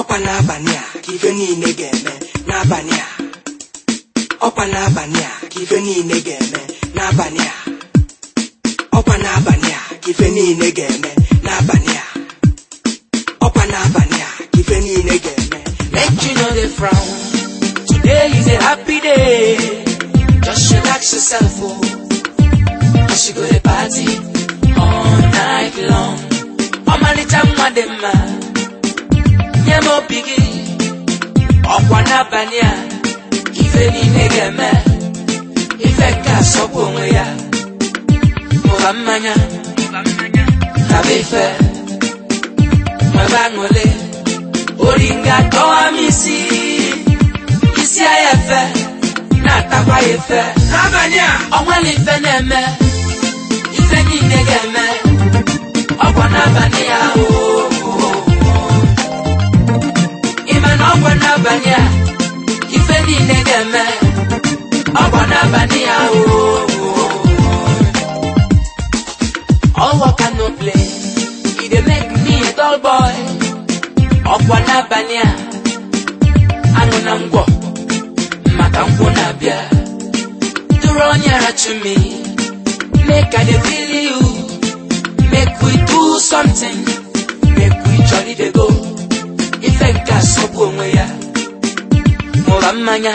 ọkwa n'abalị a ka ife niile ga-eme n'abalị a ọkwa n'abalị a ka niile ga-eme n'abalị a ọkwa n'abalị a ka niile ga-eme make you no dey frown today is a happy day just relax yourself o oh. party all night long ọmalịcha mma n'obi gị ọkwa n'abalị a ife niile ga-eme ife nke asọpụ onwe ya mụba mmanya naba ife nwebe aṅụle ori nga tọwa m isi isi ya efe na efe n'abalị a ọnwere ife na-eme ife na-eme ọgwọ n'abalị ya ọwọ ka no play e dey make me a tall boy ọgbọ n'abalị a anụ na ngwọ maka nkwụ na-abịa duru onye rachumi make i dey feel you make we do something make we jolly dey go ife nke asọgbu onwe ya mụra mmanya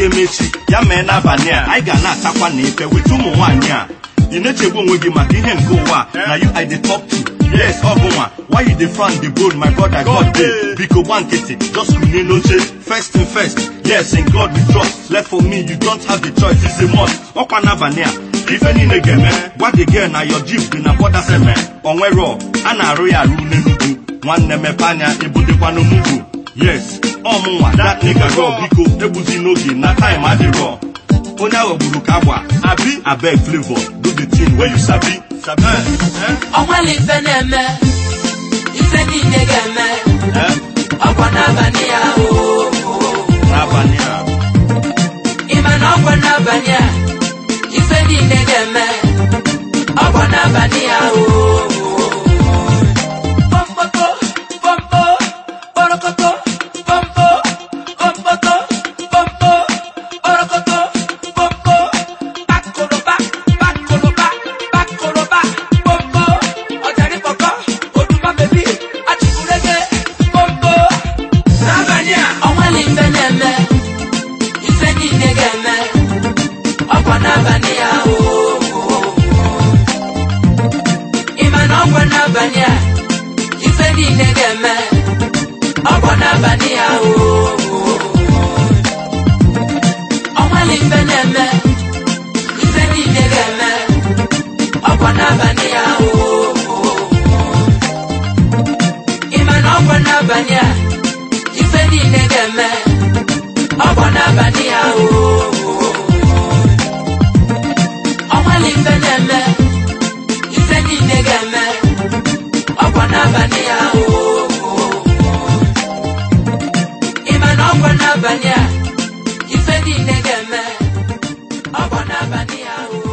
ga mechi ya mee n'abalị a anyị ga na-atakwa na ife weta ụmụ nwaanyị a ị na-echegbu onwe gị maka ihe nke ụwa na you are the top two yes ọ bụ nwa why you dey frown dey bold my brother god dey biko gba nkịtị just kunie n'oche first in first yes in god we trust left for me you don't have the choice is a must ọkwa n'abalị a ife niile ga-eme gwa the girl na your jeep dị na bọda seme onwero a na-arụ ya arụ n'enugwu nwanne mepe anya ebudekwana mugwu yes ọmụnwa that nigga run biko egbuzi n'oge na time adịrọ onye ahụ gburu ka agwa abi abeg flavor do the thing wey you sabi. Eh, eh. ọnwere ife na-eme ife niile ga-eme eh? ọkwa n'abalị ya n'abalị ya ịma na ọkwa n'abalị ya ife niile ga-eme ọkwa n'abalị ya ga-eme ọkwa n'abalị ya ịma na ọkwa n'abalị a ife niile ga-eme ọkwa n'abalị ya ọnwali mbe na-eme ife niile ga-eme ọkwa n'abalị na ọkwa n'abalị a ọba di ya mfe na-eme ife niile ga-eme ọkwa n'abalị ya o ịma na a niile ga-eme n'abalị ya